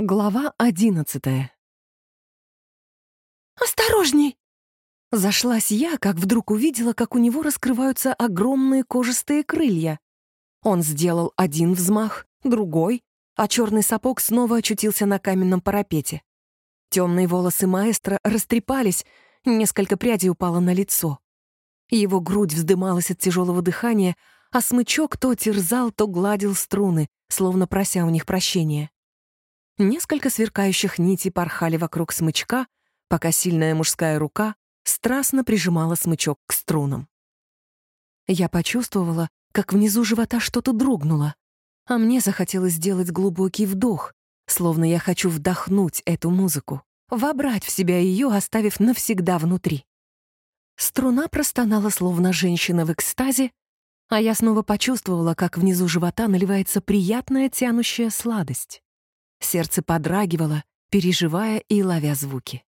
Глава одиннадцатая. «Осторожней!» Зашлась я, как вдруг увидела, как у него раскрываются огромные кожистые крылья. Он сделал один взмах, другой, а черный сапог снова очутился на каменном парапете. Темные волосы маэстро растрепались, несколько прядей упало на лицо. Его грудь вздымалась от тяжелого дыхания, а смычок то терзал, то гладил струны, словно прося у них прощения. Несколько сверкающих нитей порхали вокруг смычка, пока сильная мужская рука страстно прижимала смычок к струнам. Я почувствовала, как внизу живота что-то дрогнуло, а мне захотелось сделать глубокий вдох, словно я хочу вдохнуть эту музыку, вобрать в себя ее, оставив навсегда внутри. Струна простонала, словно женщина в экстазе, а я снова почувствовала, как внизу живота наливается приятная тянущая сладость. Сердце подрагивало, переживая и ловя звуки.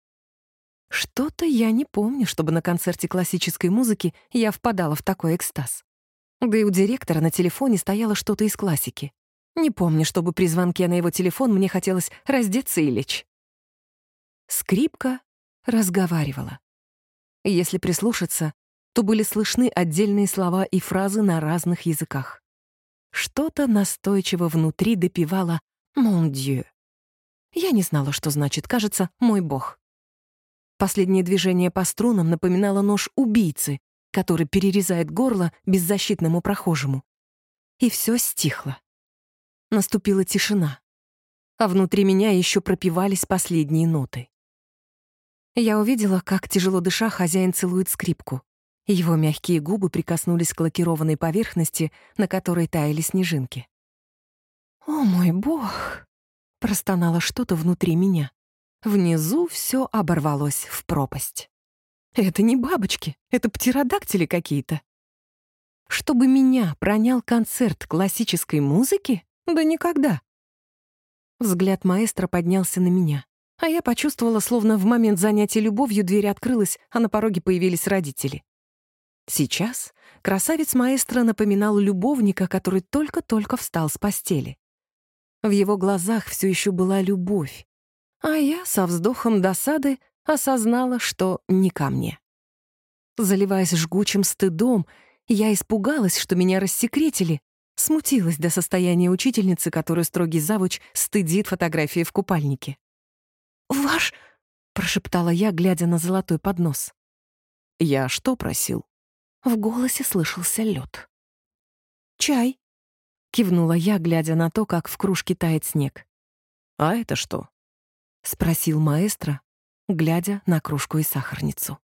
Что-то я не помню, чтобы на концерте классической музыки я впадала в такой экстаз. Да и у директора на телефоне стояло что-то из классики. Не помню, чтобы при звонке на его телефон мне хотелось раздеться и лечь. Скрипка разговаривала. Если прислушаться, то были слышны отдельные слова и фразы на разных языках. Что-то настойчиво внутри допевало «Mon Dieu». Я не знала, что значит, кажется, «мой бог». Последнее движение по струнам напоминало нож убийцы, который перерезает горло беззащитному прохожему. И все стихло. Наступила тишина, а внутри меня еще пропивались последние ноты. Я увидела, как, тяжело дыша, хозяин целует скрипку. Его мягкие губы прикоснулись к лакированной поверхности, на которой таяли снежинки. «О мой бог!» — простонало что-то внутри меня. Внизу все оборвалось в пропасть. Это не бабочки, это птеродактили какие-то. Чтобы меня пронял концерт классической музыки? Да никогда. Взгляд маэстро поднялся на меня, а я почувствовала, словно в момент занятия любовью дверь открылась, а на пороге появились родители. Сейчас красавец маэстро напоминал любовника, который только-только встал с постели. В его глазах все еще была любовь. А я со вздохом досады осознала, что не ко мне. Заливаясь жгучим стыдом, я испугалась, что меня рассекретили, смутилась до состояния учительницы, которую строгий завуч стыдит фотографии в купальнике. «Ваш...» — прошептала я, глядя на золотой поднос. «Я что просил?» В голосе слышался лед. «Чай», — кивнула я, глядя на то, как в кружке тает снег. «А это что?» — спросил маэстро, глядя на кружку и сахарницу.